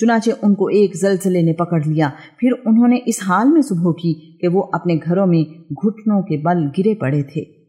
चुनाचे उनको एक जलजले ने पकड़ लिया। फिर उन्होंने इस हाल में सुबह की कि वो अपने घरों में घुटनों के बल गिरे पड़े थे।